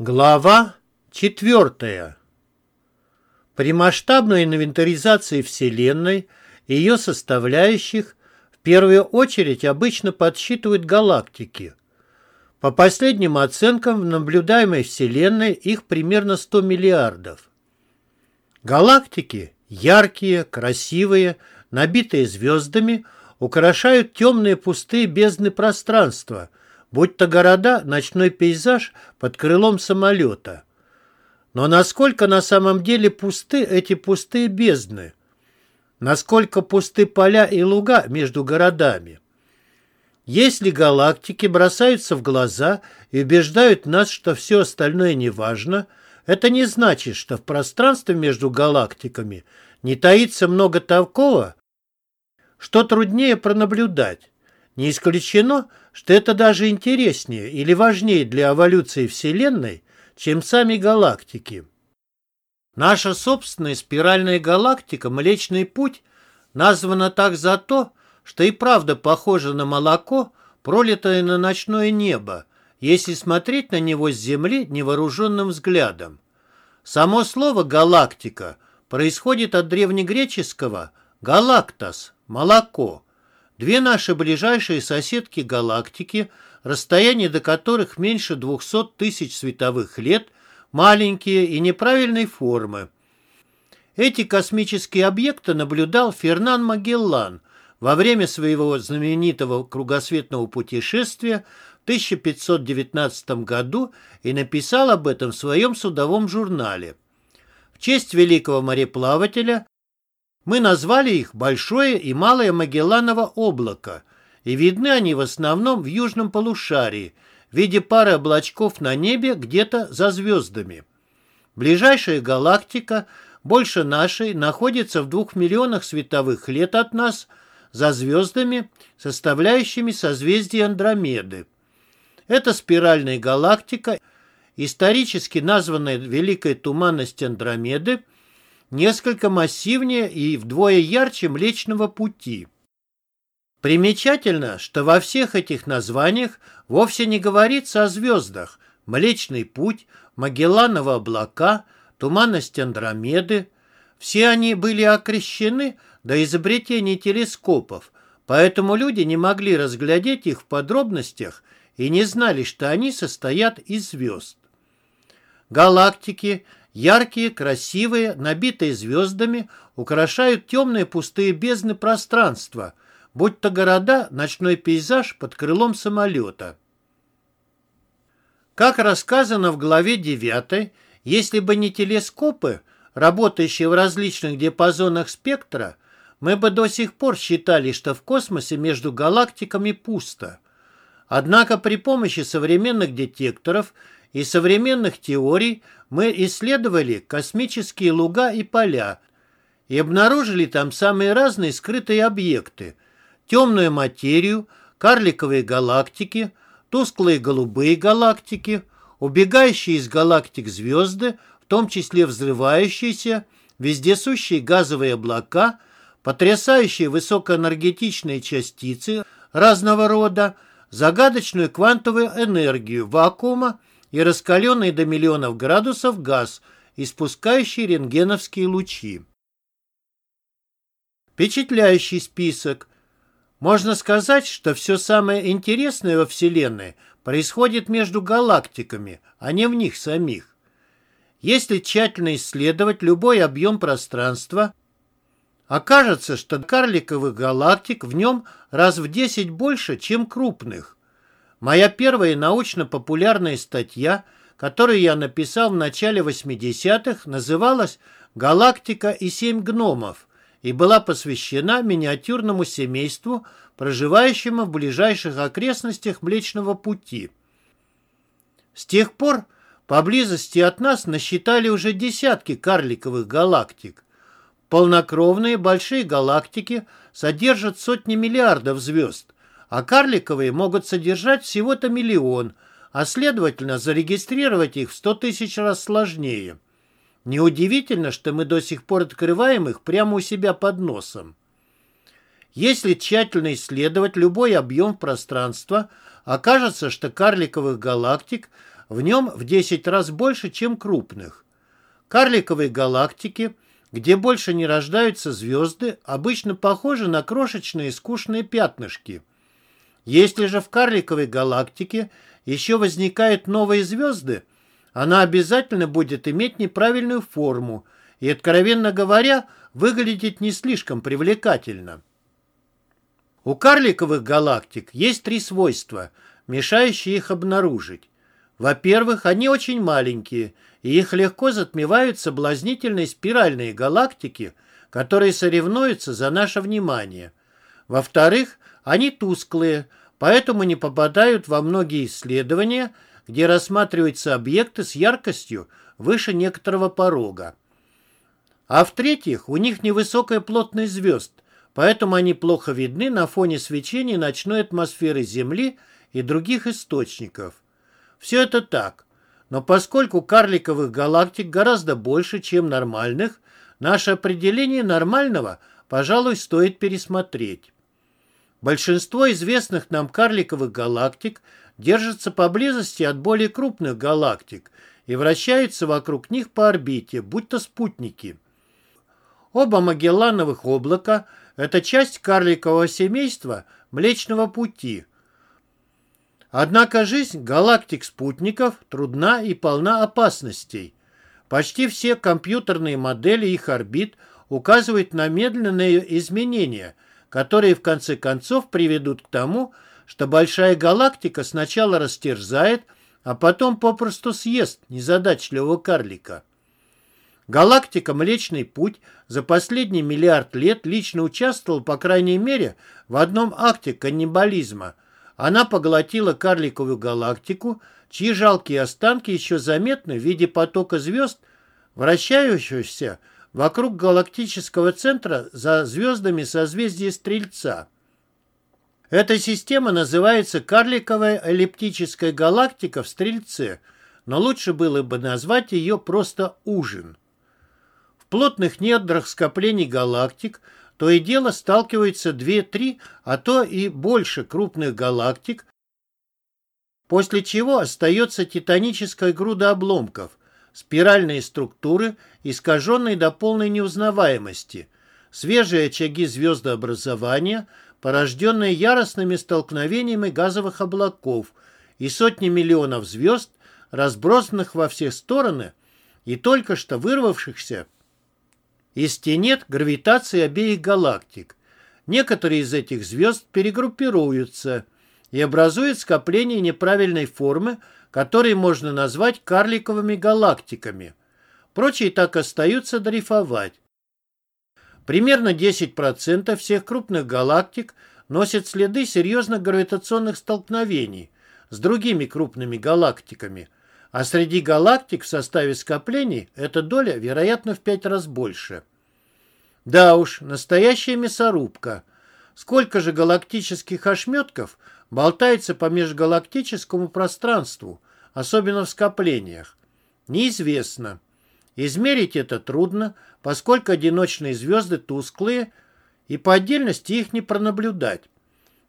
Глава четвертая. При масштабной инвентаризации Вселенной и ее составляющих в первую очередь обычно подсчитывают галактики. По последним оценкам в наблюдаемой Вселенной их примерно 100 миллиардов. Галактики, яркие, красивые, набитые звездами, украшают темные пустые бездны пространства – будь то города, ночной пейзаж под крылом самолета. Но насколько на самом деле пусты эти пустые бездны? Насколько пусты поля и луга между городами? Если галактики бросаются в глаза и убеждают нас, что все остальное не важно, это не значит, что в пространстве между галактиками не таится много такого, что труднее пронаблюдать. Не исключено, что это даже интереснее или важнее для эволюции Вселенной, чем сами галактики. Наша собственная спиральная галактика Млечный Путь названа так за то, что и правда похожа на молоко, пролитое на ночное небо, если смотреть на него с Земли невооруженным взглядом. Само слово «галактика» происходит от древнегреческого «галактос» – «молоко», Две наши ближайшие соседки галактики, расстояние до которых меньше 200 тысяч световых лет, маленькие и неправильной формы. Эти космические объекты наблюдал Фернан Магеллан во время своего знаменитого кругосветного путешествия в 1519 году и написал об этом в своем судовом журнале. В честь великого мореплавателя мы назвали их Большое и Малое Магелланово облако, и видны они в основном в южном полушарии, в виде пары облачков на небе где-то за звездами. Ближайшая галактика, больше нашей, находится в двух миллионах световых лет от нас, за звездами, составляющими созвездие Андромеды. Это спиральная галактика, исторически названная Великой Туманность Андромеды – несколько массивнее и вдвое ярче Млечного Пути. Примечательно, что во всех этих названиях вовсе не говорится о звездах Млечный Путь, Магелланово облака, Туманность Андромеды. Все они были окрещены до изобретения телескопов, поэтому люди не могли разглядеть их в подробностях и не знали, что они состоят из звезд. Галактики Яркие, красивые, набитые звездами, украшают темные пустые бездны пространства, будь то города, ночной пейзаж под крылом самолета. Как рассказано в главе 9, если бы не телескопы, работающие в различных диапазонах спектра, мы бы до сих пор считали, что в космосе между галактиками пусто. Однако при помощи современных детекторов и современных теорий мы исследовали космические луга и поля и обнаружили там самые разные скрытые объекты. Темную материю, карликовые галактики, тусклые голубые галактики, убегающие из галактик звезды, в том числе взрывающиеся, вездесущие газовые облака, потрясающие высокоэнергетичные частицы разного рода, загадочную квантовую энергию вакуума и раскаленный до миллионов градусов газ, испускающий рентгеновские лучи. Впечатляющий список. Можно сказать, что все самое интересное во Вселенной происходит между галактиками, а не в них самих. Если тщательно исследовать любой объем пространства, окажется, что карликовых галактик в нем раз в 10 больше, чем крупных. Моя первая научно-популярная статья, которую я написал в начале 80-х, называлась «Галактика и семь гномов» и была посвящена миниатюрному семейству, проживающему в ближайших окрестностях Млечного Пути. С тех пор поблизости от нас насчитали уже десятки карликовых галактик. Полнокровные большие галактики содержат сотни миллиардов звезд, а карликовые могут содержать всего-то миллион, а следовательно зарегистрировать их в сто тысяч раз сложнее. Неудивительно, что мы до сих пор открываем их прямо у себя под носом. Если тщательно исследовать любой объем пространства, окажется, что карликовых галактик в нем в 10 раз больше, чем крупных. Карликовые галактики, где больше не рождаются звезды, обычно похожи на крошечные скучные пятнышки. Если же в карликовой галактике еще возникают новые звезды, она обязательно будет иметь неправильную форму и, откровенно говоря, выглядеть не слишком привлекательно. У карликовых галактик есть три свойства, мешающие их обнаружить. Во-первых, они очень маленькие, и их легко затмевают соблазнительные спиральные галактики, которые соревнуются за наше внимание. Во-вторых, они тусклые, поэтому не попадают во многие исследования, где рассматриваются объекты с яркостью выше некоторого порога. А в-третьих, у них невысокая плотность звезд, поэтому они плохо видны на фоне свечения ночной атмосферы Земли и других источников. Все это так, но поскольку карликовых галактик гораздо больше, чем нормальных, наше определение нормального, пожалуй, стоит пересмотреть. Большинство известных нам карликовых галактик держатся поблизости от более крупных галактик и вращаются вокруг них по орбите, будь то спутники. Оба Магеллановых облака – это часть карликового семейства Млечного Пути. Однако жизнь галактик-спутников трудна и полна опасностей. Почти все компьютерные модели их орбит указывают на медленные изменения – которые в конце концов приведут к тому, что большая галактика сначала растерзает, а потом попросту съест незадачливого карлика. Галактика Млечный Путь за последний миллиард лет лично участвовала, по крайней мере, в одном акте каннибализма. Она поглотила карликовую галактику, чьи жалкие останки еще заметны в виде потока звезд, вращающихся вокруг галактического центра за звездами созвездия Стрельца. Эта система называется карликовая эллиптическая галактика в Стрельце, но лучше было бы назвать ее просто ужин. В плотных недрах скоплений галактик то и дело сталкиваются 2-3, а то и больше крупных галактик, после чего остается титаническая груда обломков, спиральные структуры, искаженные до полной неузнаваемости, свежие очаги звездообразования, порожденные яростными столкновениями газовых облаков и сотни миллионов звезд, разбросанных во все стороны и только что вырвавшихся из тенет гравитации обеих галактик. Некоторые из этих звезд перегруппируются и образуют скопление неправильной формы, которые можно назвать карликовыми галактиками. Прочие так остаются дрейфовать. Примерно 10% всех крупных галактик носят следы серьезных гравитационных столкновений с другими крупными галактиками, а среди галактик в составе скоплений эта доля, вероятно, в пять раз больше. Да уж, настоящая мясорубка. Сколько же галактических ошметков – болтается по межгалактическому пространству, особенно в скоплениях? Неизвестно. Измерить это трудно, поскольку одиночные звезды тусклые, и по отдельности их не пронаблюдать.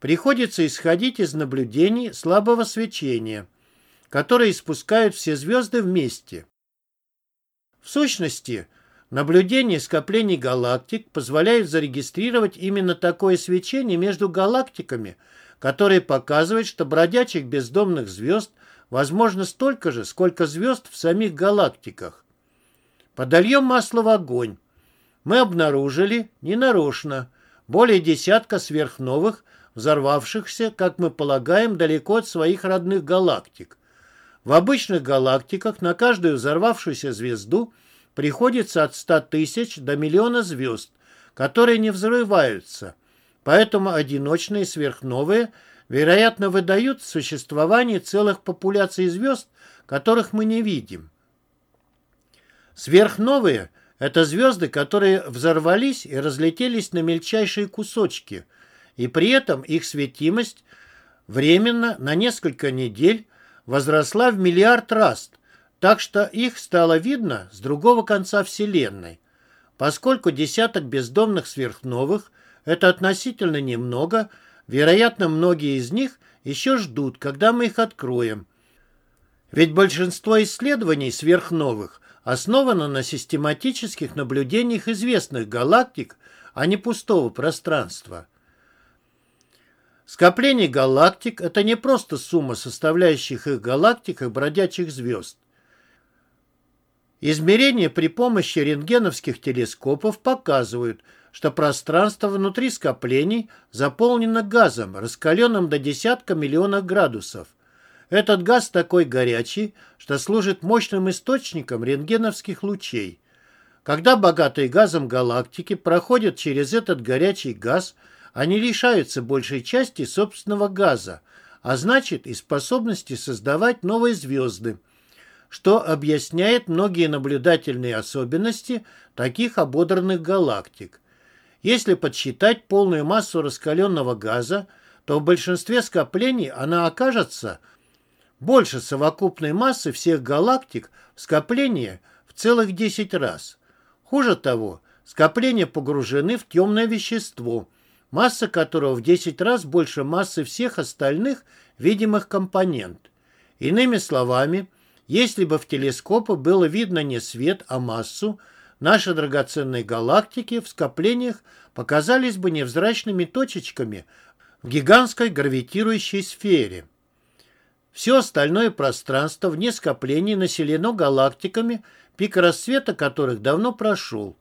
Приходится исходить из наблюдений слабого свечения, которые испускают все звезды вместе. В сущности, наблюдение скоплений галактик позволяет зарегистрировать именно такое свечение между галактиками – который показывает, что бродячих бездомных звезд возможно столько же, сколько звезд в самих галактиках. Подольем масло в огонь. Мы обнаружили, ненарочно, более десятка сверхновых, взорвавшихся, как мы полагаем, далеко от своих родных галактик. В обычных галактиках на каждую взорвавшуюся звезду приходится от 100 тысяч до миллиона звезд, которые не взрываются – Поэтому одиночные сверхновые, вероятно, выдают существование целых популяций звезд, которых мы не видим. Сверхновые – это звезды, которые взорвались и разлетелись на мельчайшие кусочки, и при этом их светимость временно на несколько недель возросла в миллиард раз, так что их стало видно с другого конца Вселенной. Поскольку десяток бездомных сверхновых это относительно немного. Вероятно, многие из них еще ждут, когда мы их откроем. Ведь большинство исследований сверхновых основано на систематических наблюдениях известных галактик, а не пустого пространства. Скопление галактик – это не просто сумма составляющих их галактик и бродячих звезд. Измерения при помощи рентгеновских телескопов показывают, что пространство внутри скоплений заполнено газом, раскаленным до десятка миллионов градусов. Этот газ такой горячий, что служит мощным источником рентгеновских лучей. Когда богатые газом галактики проходят через этот горячий газ, они лишаются большей части собственного газа, а значит и способности создавать новые звезды, что объясняет многие наблюдательные особенности таких ободранных галактик. Если подсчитать полную массу раскаленного газа, то в большинстве скоплений она окажется – больше совокупной массы всех галактик в скоплении в целых 10 раз. Хуже того, скопления погружены в темное вещество, масса которого в 10 раз больше массы всех остальных видимых компонент. Иными словами, если бы в телескопы было видно не свет, а массу, наши драгоценные галактики в скоплениях показались бы невзрачными точечками в гигантской гравитирующей сфере. Все остальное пространство вне скоплений населено галактиками, пик рассвета которых давно прошел.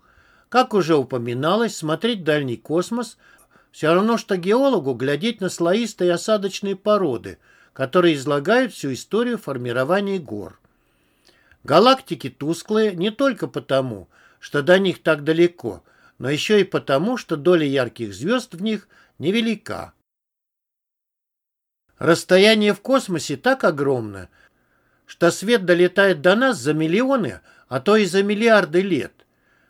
Как уже упоминалось, смотреть дальний космос все равно, что геологу глядеть на слоистые осадочные породы, которые излагают всю историю формирования гор. Галактики тусклые не только потому, что до них так далеко, но еще и потому, что доля ярких звезд в них невелика. Расстояние в космосе так огромно, что свет долетает до нас за миллионы, а то и за миллиарды лет.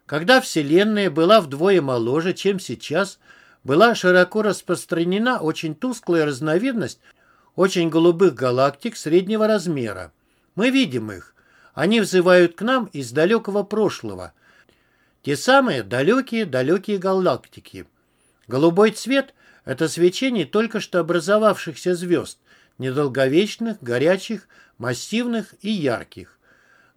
Когда Вселенная была вдвое моложе, чем сейчас, была широко распространена очень тусклая разновидность очень голубых галактик среднего размера. Мы видим их. Они взывают к нам из далекого прошлого. Те самые далекие-далекие галактики. Голубой цвет – это свечение только что образовавшихся звезд, недолговечных, горячих, массивных и ярких.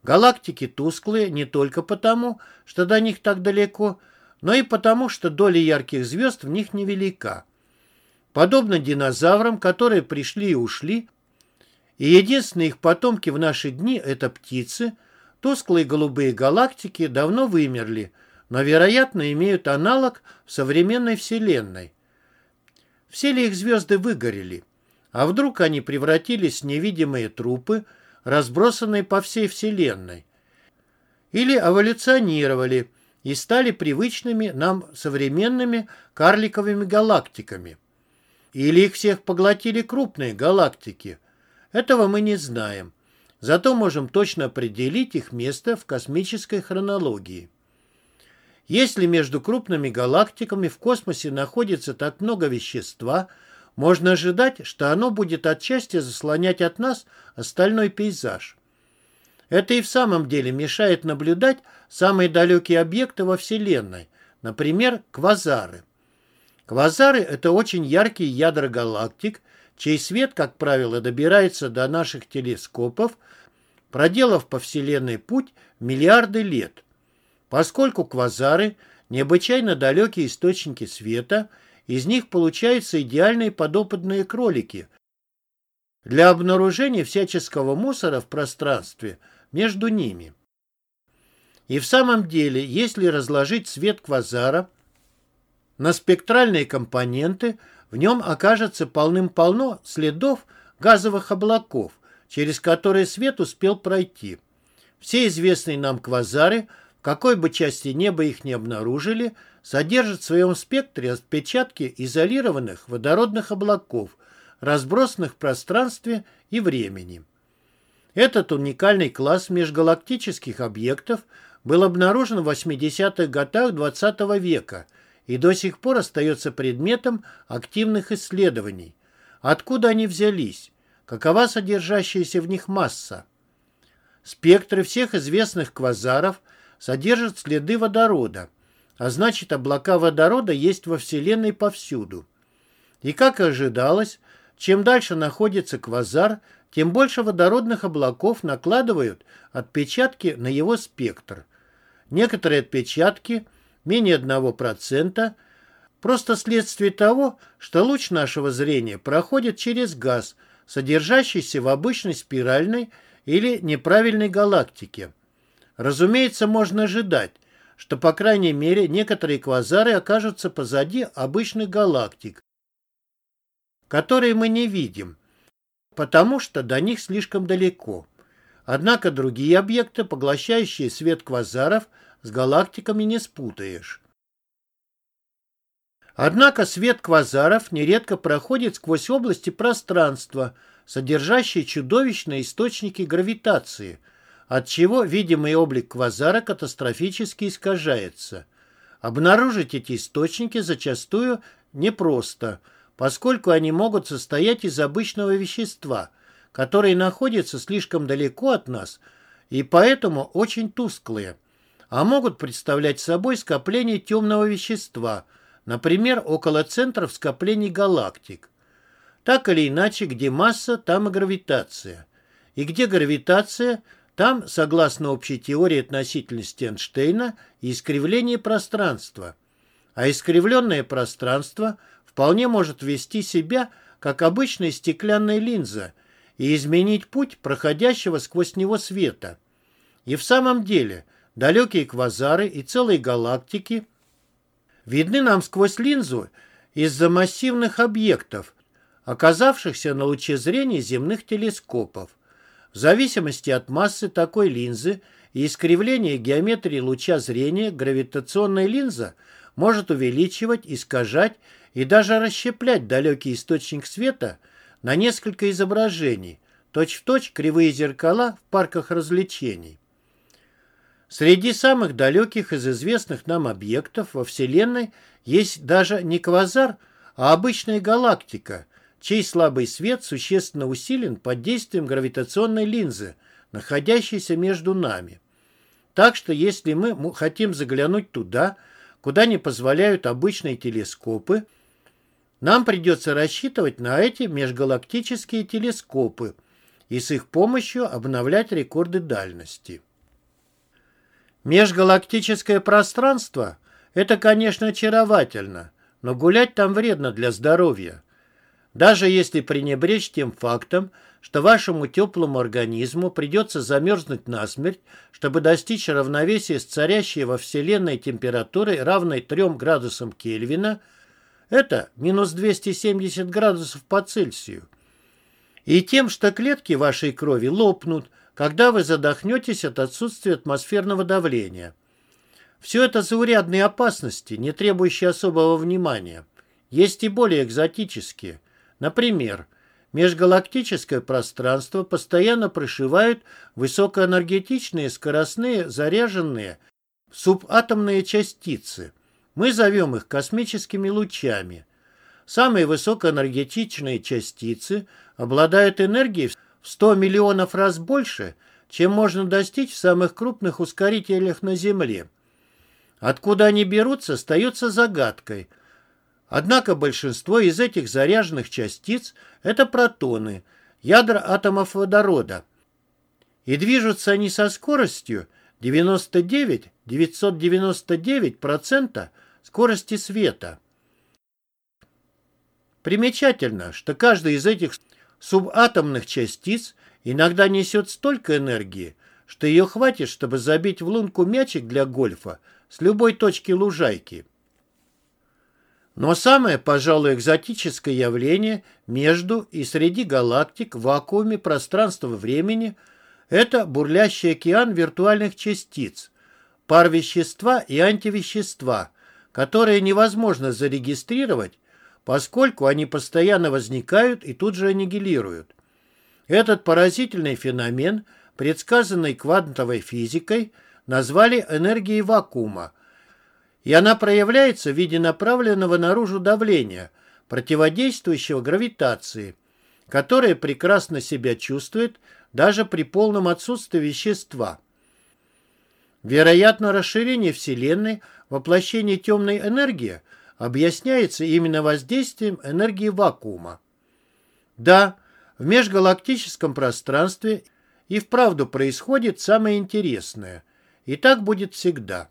Галактики тусклые не только потому, что до них так далеко, но и потому, что доля ярких звезд в них невелика. Подобно динозаврам, которые пришли и ушли, и единственные их потомки в наши дни – это птицы, тусклые голубые галактики давно вымерли, но, вероятно, имеют аналог в современной Вселенной. Все ли их звезды выгорели? А вдруг они превратились в невидимые трупы, разбросанные по всей Вселенной? Или эволюционировали и стали привычными нам современными карликовыми галактиками? Или их всех поглотили крупные галактики? Этого мы не знаем. Зато можем точно определить их место в космической хронологии. Если между крупными галактиками в космосе находится так много вещества, можно ожидать, что оно будет отчасти заслонять от нас остальной пейзаж. Это и в самом деле мешает наблюдать самые далекие объекты во Вселенной, например, квазары. Квазары – это очень яркие ядра галактик, чей свет, как правило, добирается до наших телескопов, проделав по Вселенной путь миллиарды лет – Поскольку квазары – необычайно далекие источники света, из них получаются идеальные подопытные кролики для обнаружения всяческого мусора в пространстве между ними. И в самом деле, если разложить свет квазара на спектральные компоненты, в нем окажется полным-полно следов газовых облаков, через которые свет успел пройти. Все известные нам квазары – какой бы части неба их не обнаружили, содержит в своем спектре отпечатки изолированных водородных облаков, разбросанных в пространстве и времени. Этот уникальный класс межгалактических объектов был обнаружен в 80-х годах XX -го века и до сих пор остается предметом активных исследований. Откуда они взялись? Какова содержащаяся в них масса? Спектры всех известных квазаров – содержит следы водорода, а значит облака водорода есть во Вселенной повсюду. И как ожидалось, чем дальше находится квазар, тем больше водородных облаков накладывают отпечатки на его спектр. Некоторые отпечатки, менее 1%, просто следствие того, что луч нашего зрения проходит через газ, содержащийся в обычной спиральной или неправильной галактике. Разумеется, можно ожидать, что, по крайней мере, некоторые квазары окажутся позади обычных галактик, которые мы не видим, потому что до них слишком далеко. Однако другие объекты, поглощающие свет квазаров, с галактиками не спутаешь. Однако свет квазаров нередко проходит сквозь области пространства, содержащие чудовищные источники гравитации, отчего видимый облик квазара катастрофически искажается. Обнаружить эти источники зачастую непросто – поскольку они могут состоять из обычного вещества, которое находится слишком далеко от нас и поэтому очень тусклые, а могут представлять собой скопление темного вещества, например, около центров скоплений галактик. Так или иначе, где масса, там и гравитация. И где гравитация, там, согласно общей теории относительности Эйнштейна, искривление пространства. А искривленное пространство – вполне может вести себя, как обычная стеклянная линза, и изменить путь проходящего сквозь него света. И в самом деле далекие квазары и целые галактики видны нам сквозь линзу из-за массивных объектов, оказавшихся на луче зрения земных телескопов. В зависимости от массы такой линзы и искривления геометрии луча зрения гравитационная линза может увеличивать, искажать и даже расщеплять далекий источник света на несколько изображений, точь-в-точь точь кривые зеркала в парках развлечений. Среди самых далеких из известных нам объектов во Вселенной есть даже не квазар, а обычная галактика, чей слабый свет существенно усилен под действием гравитационной линзы, находящейся между нами. Так что если мы хотим заглянуть туда, куда не позволяют обычные телескопы – нам придется рассчитывать на эти межгалактические телескопы и с их помощью обновлять рекорды дальности. Межгалактическое пространство – это, конечно, очаровательно, но гулять там вредно для здоровья. Даже если пренебречь тем фактом, что вашему теплому организму придется замерзнуть насмерть, чтобы достичь равновесия с царящей во Вселенной температурой, равной 3 градусам Кельвина – это минус 270 градусов по Цельсию. И тем, что клетки вашей крови лопнут, когда вы задохнетесь от отсутствия атмосферного давления. Все это заурядные опасности, не требующие особого внимания. Есть и более экзотические. Например, межгалактическое пространство постоянно прошивают высокоэнергетичные скоростные заряженные субатомные частицы – мы зовем их космическими лучами. Самые высокоэнергетичные частицы обладают энергией в 100 миллионов раз больше, чем можно достичь в самых крупных ускорителях на Земле. Откуда они берутся, остается загадкой. Однако большинство из этих заряженных частиц – это протоны, ядра атомов водорода. И движутся они со скоростью 99-999% скорости света. Примечательно, что каждая из этих субатомных частиц иногда несет столько энергии, что ее хватит, чтобы забить в лунку мячик для гольфа с любой точки лужайки. Но самое, пожалуй, экзотическое явление между и среди галактик в вакууме пространства-времени – это бурлящий океан виртуальных частиц, пар вещества и антивещества – которые невозможно зарегистрировать, поскольку они постоянно возникают и тут же аннигилируют. Этот поразительный феномен, предсказанный квантовой физикой, назвали энергией вакуума, и она проявляется в виде направленного наружу давления, противодействующего гравитации, которое прекрасно себя чувствует даже при полном отсутствии вещества. Вероятно, расширение Вселенной – воплощение темной энергии объясняется именно воздействием энергии вакуума. Да, В межгалактическом пространстве и вправду происходит самое интересное. И так будет всегда.